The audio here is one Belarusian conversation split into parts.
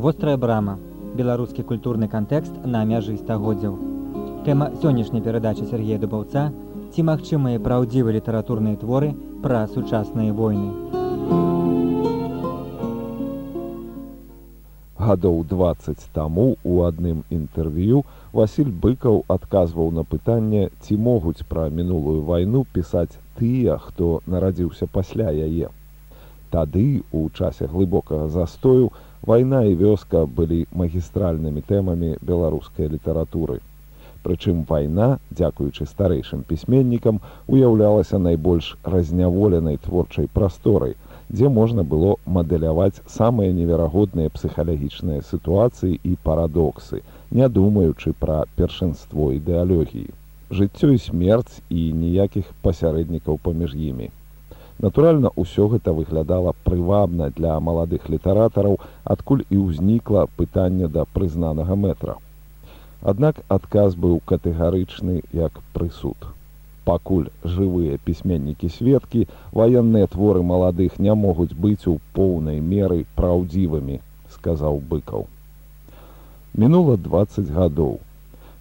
Вострая брама. Беларускі культурны кантэкст на мяжы стагоддзяў. Тэма сённяшняй перадачы Сергея Дубаўца ці магчымыя праўдзівыя літаратурныя творы пра сучасныя войны. Гадоў 20 таму у адным інтэрв'ю Васіль быкаў адказваў на пытанне, ці могуць пра мінулую вайну пісаць тыя, хто нарадзіўся пасля яе. Тады, у часе глыбокага застою, вайна і вёска былі магістральнымі тэмамі беларускай літаратуры. Прычым вайна, дзякуючы старэйшым пісьменнікам, уяўлялася найбольш разняволенай творчай прасторай, дзе можна было мадэляваць самыя неверагодныя псіхалагічныя сітуацыі і парадоксы, не думаючы пра першынство ідэалогіі. Жыццё і смерць і ніякіх пасярэднікаў паміж імі. Натуральна, ўсё гэта выглядала прывабна для маладых літаратараў, адкуль і ўзнікла пытанне да прызнанага метра. Аднак адказ быў катэгарычны як прысуд. Пакуль жывыя пісьменнікі сведкі, ваенныя творы маладых не могуць быць у поўнай меры праўдзівымі, сказаў быкаў. Мінула 20 гадоў.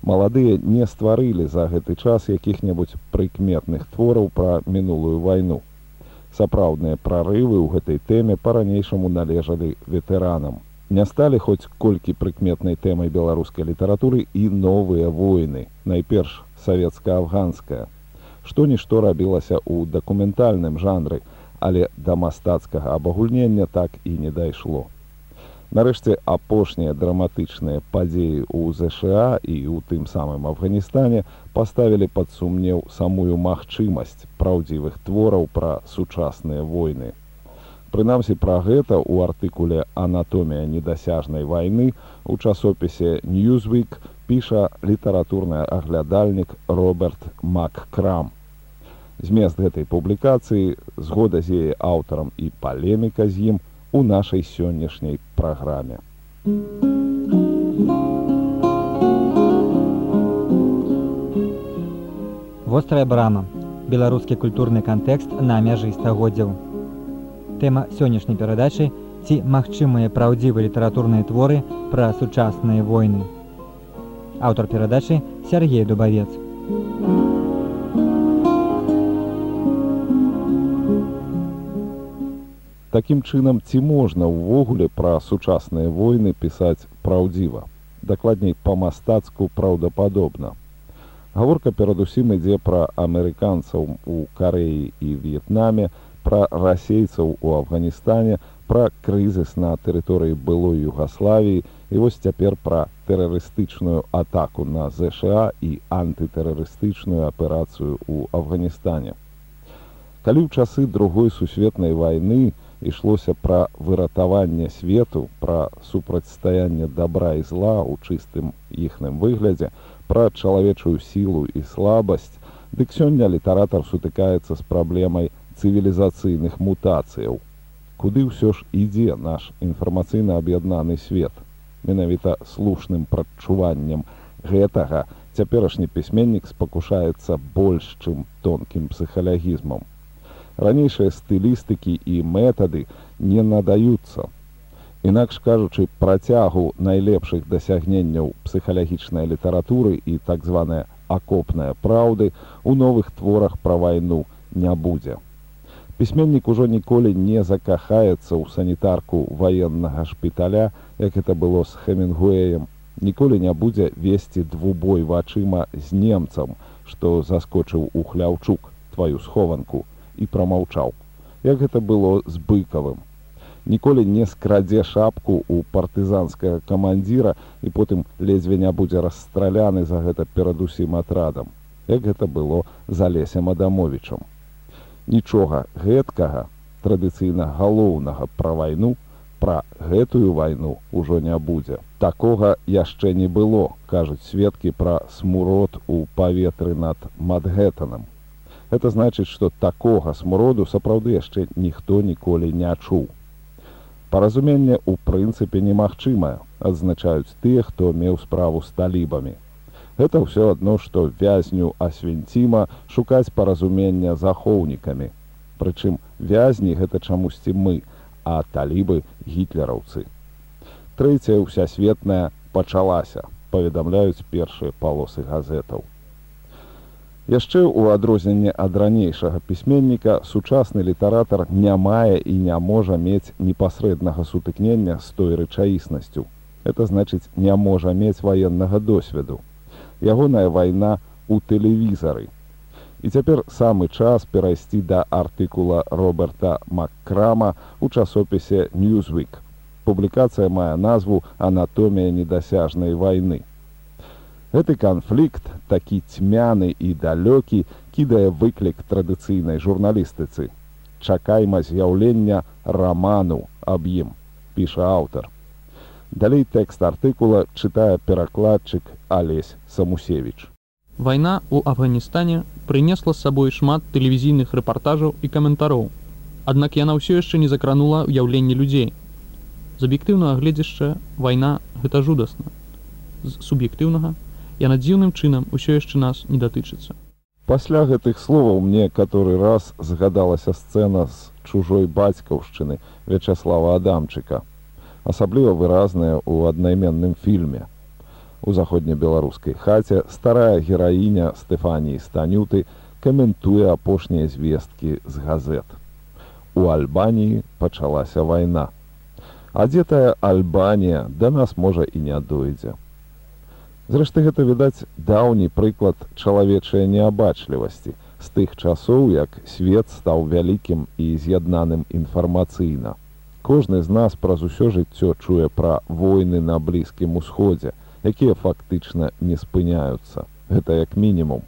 Маладыя не стварылі за гэты час якіх-небудзь прыкметных твораў пра мінулую вайну сапраўдныя прарывы ў гэтай тэме па-ранейшаму належалі ветэранам. Не сталі хоць колькі прыкметнай тэмай беларускай літаратуры і новыя войны, найперш савецка-афганская. Што-нішто рабілася ў дакументальным жанры, але да мастацкага абагульнення так і не дайшло. Нарэшце апошнія драматычныя падзеі ў ЗША і ў тым самым Афганістане паставілі пад сумнеў самую магчымасць праўдзівых твораў пра сучасныя войны. Прынамсі пра гэта ў артыкуле анатомія недасяжнай вайны у часопісе Newsweek піша літаратурны аглядальнік Роберт Маккрам. Змест гэтай публікацыі, згода з яе аўтарам і палеміка з ім, у нашай сённяшняй праграме. Вострая брама. Беларускі культурны кантэкст на мяжы стагоддзяў. Тэма сённяшняй перадачы ці магчымыя праўдзівыя літаратурныя творы пра сучасныя войны. Аўтар перадачы Сергей Дубавец. Такім чынам, ці можна ўвогуле пра сучасныя войны пісаць праўдзіва, дакладней па-мастацку праўдападобна. Гаворка перадусім ідзе пра амерыканцаў у Карэі і В'етнаме, пра расейцаў у Афганістане, пра крызіс на тэрыторыі былой Югаславіі і вось цяпер пра тэрарыстычную атаку на ЗША і антытэрарыстычную аперацыю ў Афганістане. Калі ў часы другой сусветнай вайны, ішлося пра выратаванне свету, пра супрацьстаянне добра і зла ў чыстым іхным выглядзе, пра чалавечую сілу і слабасць, дык сёння літаратар сутыкаецца з праблемай цывілізацыйных мутацыяў. Куды ўсё ж ідзе наш інфармацыйна аб'яднаны свет. Менавіта слушным прадчуваннем гэтага цяперашні пісьменнік спакушаецца больш, чым тонкім псіхалагізмам ранейшыя стылістыкі і метады не надаюцца. Інакш кажучы працягу найлепшых дасягненняў псіхалагічнай літаратуры і так званая акопная праўды у новых творах пра вайну не будзе. Пісьменнік ужо ніколі не закахаецца ў санітарку ваеннага шпіталя, як это было з хэмінгуэем, ніколі не будзе весці двубой вачыма з немцам, што заскочыў у хляўчук тваю схованку і прамаўчаў. Як гэта было з быкавым. Ніколі не скрадзе шапку ў партызанскага камандзіра і потым ледзьве не будзе расстраляны за гэта перадусім атрадам. Як гэта было за лесем Адамовічам. Нічога гэткага традыцыйна галоўнага пра вайну пра гэтую вайну ўжо не будзе. Такога яшчэ не было, кажуць сведкі пра смурод у паветры над Мадгетанам. Гэта значыць, што такога смроду сапраўды яшчэ ніхто ніколі не чуў. Паразуменне ў прынцыпе немагчымае, адзначаюць тыя, хто меў справу з талібамі. Гэта ўсё адно, што вязню асвенціма шукаць паразумення захоўнікамі. Прычым вязні гэта чамусьці мы, а талібы гітлераўцы. Трэцяя ўсясветная пачалася, паведамляюць першыя палосы газетаў. Яшчэ ў адрозненне ад ранейшага пісьменніка сучасны літаратар не мае і не можа мець непасрэднага сутыкнення з той рэчаіснасцю. Это значыць не можа мець ваеннага досведу. Ягоная вайна ў тэлевізары. І цяпер самы час перайсці да артыкула Роберта Маккрама ў часопісе Newsweek. Публікацыя мае назву анатомія недасяжнай вайны. Гэты канфлікт, такі цьмяны і далёкі, кідае выклік традыцыйнай журналістыцы. Чакайма з'яўлення раману аб ім, піша аўтар. Далей тэкст артыкула чытае перакладчык Алесь Самусевіч. Вайна ў Афганістане прынесла з сабой шмат тэлевізійных рэпартажаў і каментароў. Аднак яна ўсё яшчэ не закранула ўяўленне людзей. З аб'ектыўнага гледзяшча вайна гэта жудасна. З суб'ектыўнага яна дзіўным чынам усё яшчэ нас не датычыцца. Пасля гэтых словаў мне каторы раз згадалася сцэна з чужой бацькаўшчыны Вячаслава Адамчыка, асабліва выразная ў аднайменным фільме. У заходнебеларускай хаце старая гераіня Стэфаніі станюты каментуе апошнія звесткі з газет. У Альбаніі пачалася вайна. Адзетая Альбанія да нас можа і не дойдзе. Зрэшты гэта відаць даўні прыклад чалавечай неабачлівасці з тых часоў, як свет стаў вялікім і з'яднаным інфармацыйна. Кожны з нас праз усё жыццё чуе пра войны на блізкім усходзе, якія фактычна не спыняюцца. Гэта як мінімум.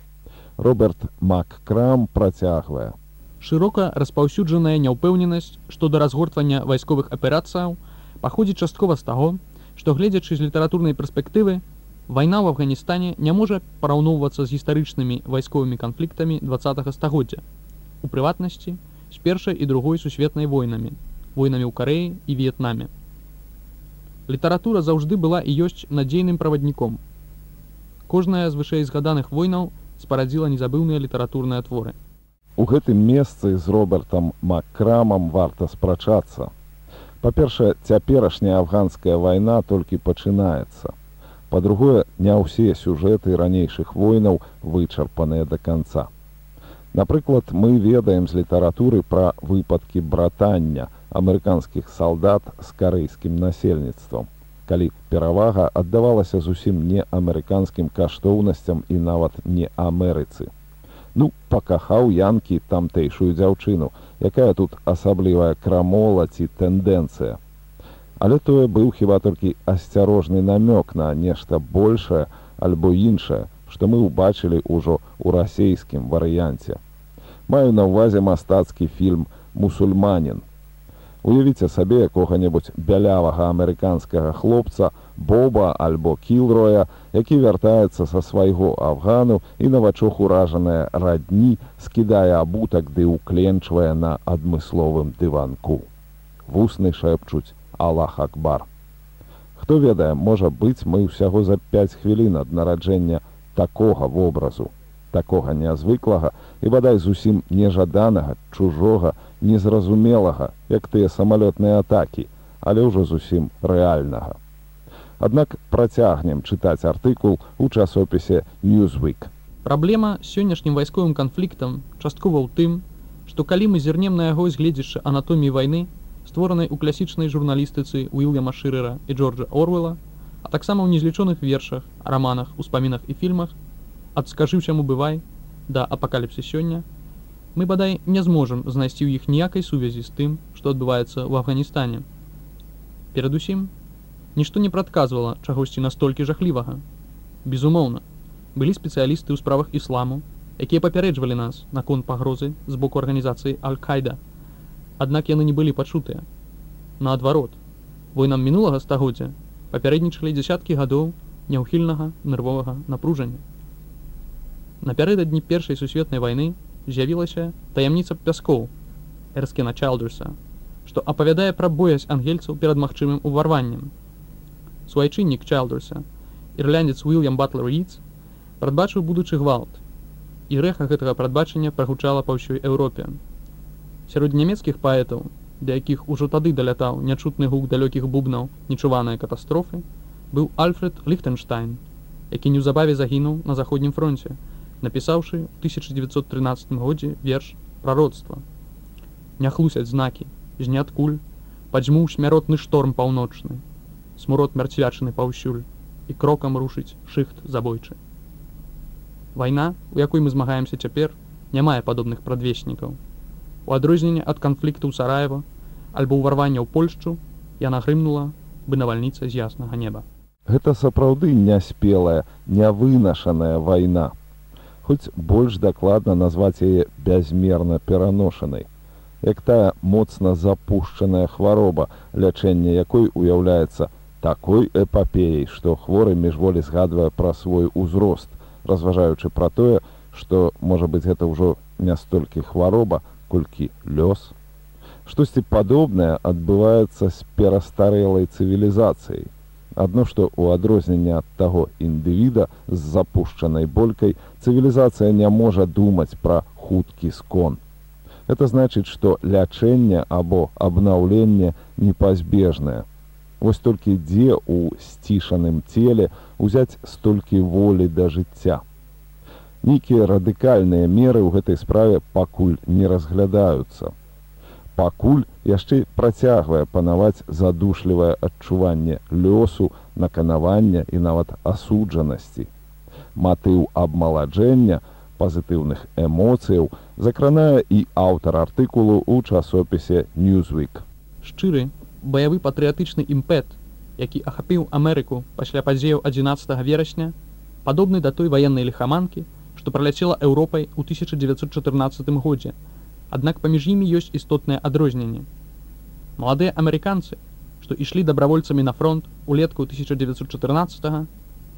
Роберт Маккрам працягвае. Шырока распаўсюджаная няўпэўненасць, што да разгортвання вайсковых аперацыяў паходзіць часткова з таго, што гледзячы з літаратурнай перспектывы Вайна ў Афганістане не можа параўноўвацца з гістарычнымі вайсковымі канфліктамі два стагоддзя. У прыватнасці з першай і другой сусветнай войнамі, войнамі ў Карэі і В'етнаме. Літаратура заўжды была і ёсць надзейным правадніком. Кожная з вышэй згаданых войнаў спарадзіла незабыўныя літаратурныя творы. У гэтым месцы з робертам маккрамам варта спрачацца. Па-першае, цяперашняя афганская вайна толькі пачынаецца. Па-другое, не ўсе сюжэты ранейшых войнаў вычарпаныя да канца. Напрыклад, мы ведаем з літаратуры пра выпадкі братання амерыканскіх салдат з карэйскім насельніцтвам, калі перавага аддавалася зусім не амерыканскім каштоўнасцям і нават не Амерыцы. Ну, пакахаў янкі тамтэйшую дзяўчыну, якая тут асаблівая крамола ці тэндэнцыя. Але тое быў хіба толькі асцярожны намёк на нешта большае альбо іншае што мы ўбачылі ўжо ў расейскім варыянце. Маю на ўвазе мастацкі фільм мусульманін уявіце сабе якога-небудзь бялявага амерыканскага хлопца боба альбо кілроя які вяртаецца са свайго афгану і навачох уражаная радні скідае абутак ды ўкленчвае на адмысловым дыванку вусны шэпчуць Аллах Акбар. Хто ведае, можа быць, мы ўсяго за 5 хвілін ад нараджэння такога вобразу, такога нязвыклага і бадай зусім нежаданага, чужога, незразумелага, як тыя самалётныя атакі, але ўжо зусім рэальнага. Аднак працягнем чытаць артыкул у часопісе Newsweek. Праблема сённяшнім вайсковым канфліктам часткова ў тым, што калі мы зірнем на яго згледзячы анатоміі вайны, створанай у класічнай журналістыцы Уильяма Шырера і Джорджа Орвела, а таксама ў незлічоных вершах, раманах, успамінах і фільмах, ад скажы чаму бывай да апакаліпсы сёння, мы бадай не зможам знайсці ў іх ніякай сувязі з тым, што адбываецца ў Афганістане. Перадусім, нішто не прадказвала чагосьці настолькі жахлівага. Безумоўна, былі спецыялісты ў справах ісламу, якія папярэджвалі нас наконт пагрозы з боку арганізацыі Аль-Кайда аднак яны не былі пачутыя. Наадварот, войнам мінулага стагоддзя папярэднічалі дзясяткі гадоў няўхільнага нервовага напружання. Напярэдадні першай сусветнай вайны з'явілася таямніца пяскоў Эрскена Чалдерса, што апавядае пра боязь ангельцаў перад магчымым уварваннем. Суайчыннік Чалдерса, ірляндец Уильям Батлер Ридс прадбачыў будучы гвалт, і рэха гэтага прадбачання прагучала па ўсёй Еўропе Сярод нямецкіх паэтаў, да якіх ужо тады далятаў нячутны гук далёкіх бубнаў нечуваныя катастрофы, быў Альфред Ліхтенштайн, які неўзабаве загінуў на заходнім фронце, напісаўшы ў 1913 годзе верш прароцтва. Не хлусяць знакі, знят куль, падзьмуў смяротны шторм паўночны, смурод мярцвячаны паўсюль і крокам рушыць шыхт забойчы. Вайна, у якой мы змагаемся цяпер, не мае падобных прадвеснікаў. У адрозненне ад канфлікту ў Сараева альбо ўварвання ў Польшчу яна грымнула бы навальніца з яснага неба. Гэта сапраўды няспелая, нявынашаная вайна. Хоць больш дакладна назваць яе бязмерна пераношанай. Як тая моцна запушчаная хвароба, лячэнне якой уяўляецца такой эпапеяй, што хворы міжволі згадвае пра свой узрост, разважаючы пра тое, што можа быць гэта ўжо не столькі хвароба, колькі лёс. Штосьці падобнае адбываецца з перастарэлай цывілізацыяй. Адно што ў адрозненне ад таго індывіда з запушчанай болькай цывілізацыя не можа думаць пра хуткі скон. Это значыць, што лячэнне або абнаўленне непазбежнае. Вось толькі дзе ў сцішаным целе ўзяць столькі волі да жыцця. Нейкія радыкальныя меры ў гэтай справе пакуль не разглядаюцца. Пакуль яшчэ працягвае панаваць задушлівае адчуванне лёсу, наканавання і нават асуджанасці. Матыў абмаладжэння пазітыўных эмоцыяў закранае і аўтар артыкулу ў часопісе Newsweek. Шчыры баявы патрыятычны імпэт, які ахапіў Амерыку пасля падзеяў 11 верасня, падобны да той ваеннай ліхаманкі, што праляцела Еўропай у 1914 годзе. Аднак паміж імі ёсць істотнае адрозненне. Маладыя амерыканцы, што ішлі дабравольцамі на фронт улетку 1914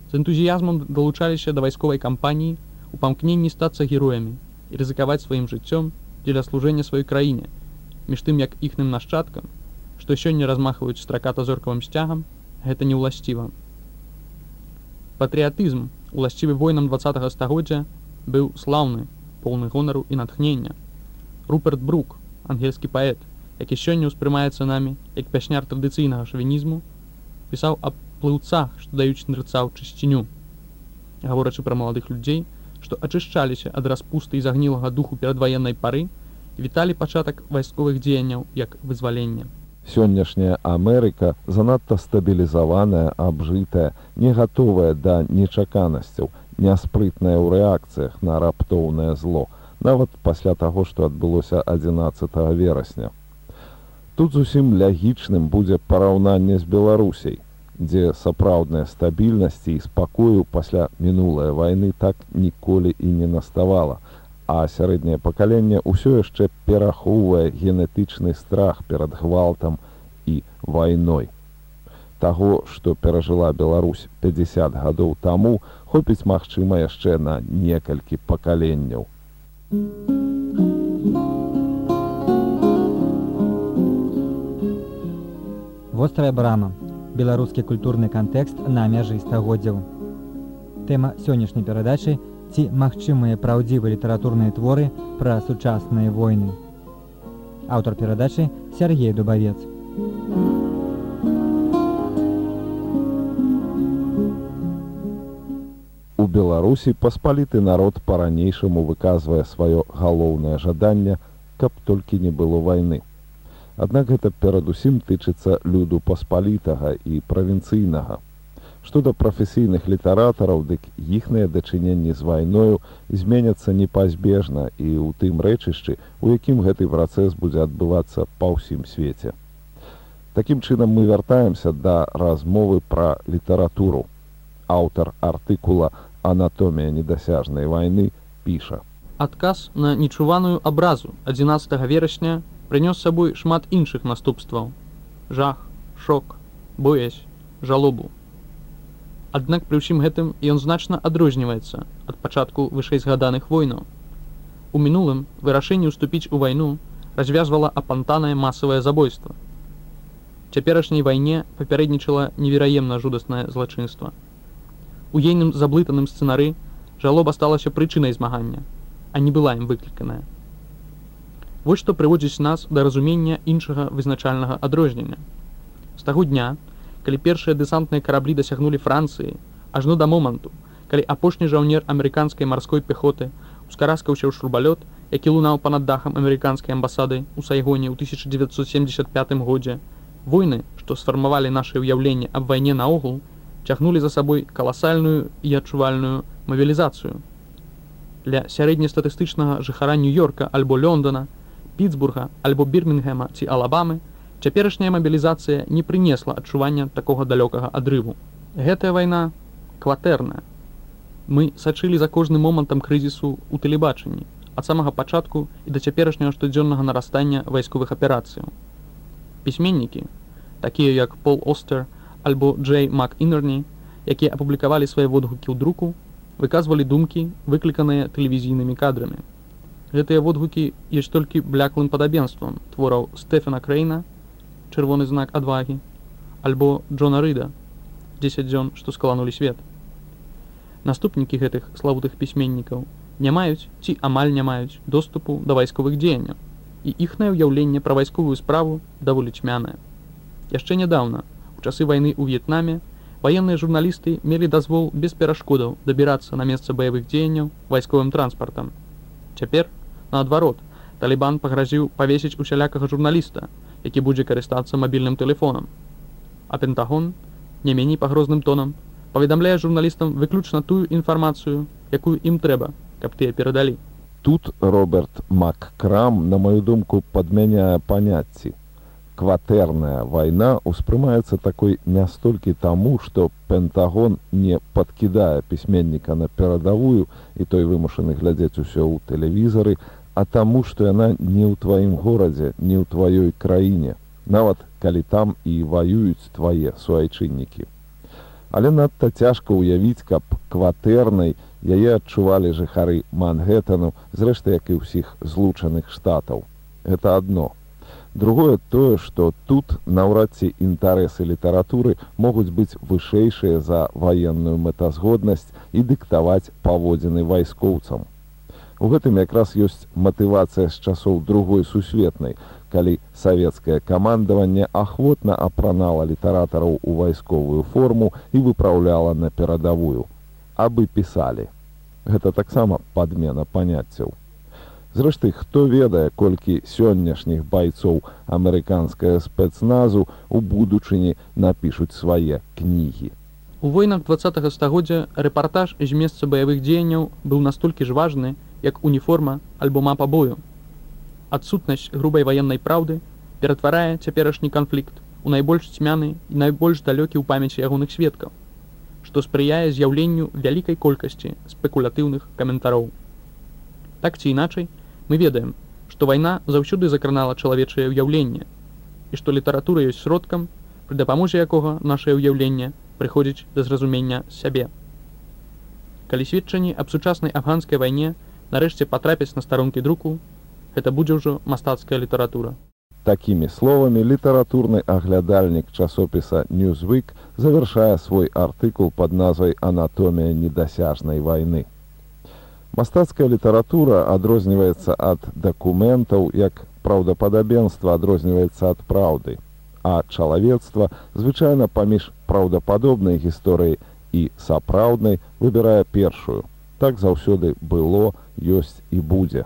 з энтузіязмам далучаліся да вайсковай кампаніі у памкненні стацца героямі і рызыкаваць сваім жыццём дзеля служэння сваёй краіне, між тым як іхным нашчадкам, што сёння размахваюць страката зоркавым сцягам, гэта не ўласціва. Патрыятызм, уласцівы воінам два стагоддзя, быў слаўны, поўны гонару і натхнення. Руперт Брук, ангельскі паэт, які сёння ўспрымаецца намі як пясняр традыцыйнага шавінізму, пісаў аб плыўцах, што даюць нырца ў чысціню. Гаворачы пра маладых людзей, што ачышчаліся ад распусты і загнілага духу перадваеннай пары, віталі пачатак вайсковых дзеянняў як вызвалення. Сённяшняя Амерыка занадта стабілізаваная, абжытая, не гатовая да нечаканасцяў, няспрытная ў рэакцыях на раптоўнае зло, нават пасля таго, што адбылося 11 верасня. Тут зусім лягічным будзе параўнанне з Беларусей, дзе сапраўдная стабільнасці і спакою пасля мінулай вайны так ніколі і не наставала, а сярэдняе пакаленне ўсё яшчэ перахоўвае генетычны страх перад гвалтам і вайной. Таго, што перажыла Беларусь 50 гадоў таму, хопіць магчыма яшчэ на некалькі пакаленняў. Вострая брама. Беларускі культурны кантэкст на мяжы стагоддзяў. Тэма сённяшняй перадачы ці магчымыя праўдзівыя літаратурныя творы пра сучасныя войны. Аўтар перадачы Сергей Дубавец. У Беларусі паспаліты народ па-ранейшаму выказвае сваё галоўнае жаданне, каб толькі не было вайны. Аднак гэта перадусім тычыцца люду паспалітага і правінцыйнага. Што да прафесійных літаратараў, дык іхныя дачыненні з вайною зменяцца непазбежна і ў тым рэчышчы, у якім гэты працэс будзе адбывацца па ўсім свеце. Такім чынам мы вяртаемся да размовы пра літаратуру. Аўтар артыкула «Анатомія недасяжнай вайны» піша. Адказ на нечуваную абразу 11 верасня прынёс сабой шмат іншых наступстваў: жах, шок, боязь, жалобу. Аднак пры ўсім гэтым ён значна адрозніваецца ад пачатку вышэйзгаданых войнаў. У мінулым вырашэнне ўступіць у вайну развязвала апантанае масавае забойства. Цяперашняй вайне папярэднічала невераемна жудаснае злачынства. У ейным заблытаным сцэнары жалоба сталася прычынай змагання, а не была ім выкліканая. Вось што прыводзіць нас да разумення іншага вызначальнага адрознення. З таго дня, калі першыя дэсантныя караблі дасягнулі Францыі, ажно да моманту, калі апошні жаўнер амерыканскай марской пехоты ускараскаўся ў шрубалёт, які лунаў панад дахам амерыканскай амбасады ў сайгоне ў 1975 годзе, войны, што сфармавалі наше ўяўленне аб вайне наогул, цягнулі за сабой каласальную і адчувальную мабілізацыю. Для сярэднестатыстычнага жыхара нью-йорка альбо Лондона, Пітсбурга альбо Бірмінгема ці Алабамы, цяперашняя мабілізацыя не прынесла адчування такога далёкага адрыву. Гэтая вайна кватэрная. Мы сачылі за кожным момантам крызісу ў тэлебачанні ад самага пачатку і да цяперашняга штодзённага нарастання вайсковых аперацыяў. Пісьменнікі, такія як Пол Остер альбо Джей Мак Інерні, якія апублікавалі свае водгукі ў друку, выказвалі думкі, выкліканыя тэлевізійнымі кадрамі. Гэтыя водгукі ёсць толькі бляклым падабенствам твораў Стэфена Крэйна, чырвоны знак адвагі, альбо Джона Рыда, 10 дзён, што скаланулі свет. Наступнікі гэтых славутых пісьменнікаў не маюць ці амаль не маюць доступу да вайсковых дзеянняў, і іхнае ўяўленне пра вайсковую справу даволі цьмянае. Яшчэ нядаўна, часы вайны ў В'етнаме, ваенныя журналісты мелі дазвол без перашкодаў дабірацца на месца баявых дзеянняў вайсковым транспартам. Цяпер, наадварот, Талібан пагразіў павесіць усялякага журналіста, які будзе карыстацца мабільным тэлефонам. А Пентагон, не меней пагрозным тонам, паведамляе журналістам выключна тую інфармацыю, якую ім трэба, каб тыя перадалі. Тут Роберт Маккрам, на маю думку, падмяняе паняцці. Кватэрная вайна ўспрымаецца такой не столькі таму, што Пентагон не падкідае пісьменніка на перадавую і той вымушаны глядзець усё ў тэлевізары, а таму, што яна не ў тваім горадзе, не ў тваёй краіне, нават калі там і ваююць твае суайчыннікі. Але надта цяжка ўявіць, каб кватэрнай яе адчувалі жыхары Мангеттану, зрэшты, як і ўсіх злучаных штатаў. Гэта адно. Другое тое, што тут наўрад ці інтарэсы літаратуры могуць быць вышэйшыя за ваенную мэтазгоднасць і дыктаваць паводзіны вайскоўцам. У гэтым якраз ёсць матывацыя з часоў другой сусветнай, калі савецкае камандаванне ахвотна апранала літаратараў у вайсковую форму і выпраўляла на перадавую. Абы пісалі. Гэта таксама падмена паняццяў. Зрэшты, хто ведае, колькі сённяшніх байцоў амерыканская спецназу у будучыні напішуць свае кнігі. У войнах 20 стагоддзя рэпартаж з месца баявых дзеянняў быў настолькі ж важны, як уніформа альбо мапа бою. Адсутнасць грубай ваеннай праўды ператварае цяперашні канфлікт у найбольш цьмяны і найбольш далёкі ў памяці ягоных сведкаў, што спрыяе з'яўленню вялікай колькасці спекулятыўных каментароў. Так ці іначай мы ведаем, што вайна заўсёды закранала чалавечае ўяўленне і што літаратура ёсць сродкам, пры дапамозе якога нашае ўяўленне прыходзіць да зразумення сябе. Калі сведчанні аб сучаснай афганскай вайне нарэшце патрапіць на старонкі друку, гэта будзе ўжо мастацкая літаратура. Такімі словамі літаратурны аглядальнік часопіса Ньюзвык завяршае свой артыкул пад назвай анатомія недасяжнай вайны. Мастацкая літаратура адрозніваецца ад дакументаў, як праўдападабенства адрозніваецца ад праўды, а чалавецтва звычайна паміж праўдападобнай гісторыяй і сапраўднай выбірае першую. Так заўсёды было, ёсць і будзе.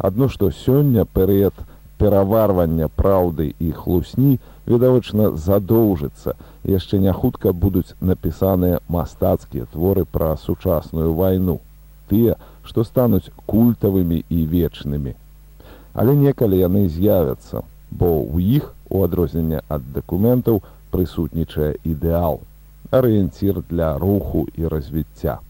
Адно што сёння перыяд пераварвання праўды і хлусні відавочна задоўжыцца, яшчэ не хутка будуць напісаныя мастацкія творы пра сучасную вайну, тыя, што стануць культавымі і вечнымі. Але некалі яны з'явяцца, бо ў іх у адрозненне ад дакументаў прысутнічае ідэал, арыенцір для руху і развіцця.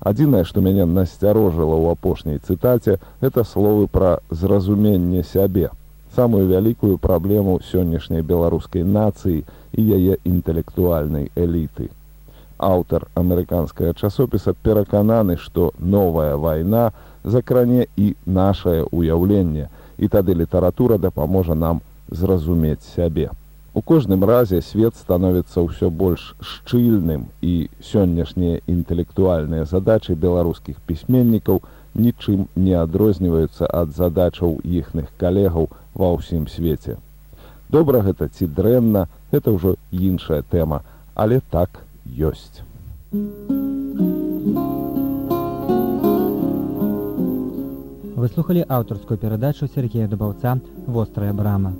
Адзінае, што мяне насцярожыла ў апошняй цытаце, гэта словы пра зразуменне сябе, самую вялікую праблему сённяшняй беларускай нацыі і яе інтэлектуальнай эліты. Аўтар амерыканскага часопіса перакананы, што новая вайна закране і нашае ўяўленне, і тады літаратура дапаможа нам зразумець сябе. У кожным разе свет становіцца ўсё больш шчыльным і сённяшнія інтэлектуальныя задачы беларускіх пісьменнікаў нічым не адрозніваюцца ад задачаў іхных калегаў ва ўсім свеце. Добра гэта ці дрэнна, гэта ўжо іншая тэма, але так ёсць. Вы слухали аўтарскую перадачу Сергея Дубаўца «Вострая брама».